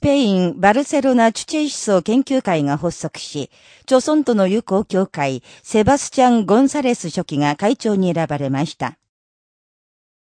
スペイン・バルセロナ・チュチェイ思想研究会が発足し、朝村との友好協会、セバスチャン・ゴンサレス初期が会長に選ばれました。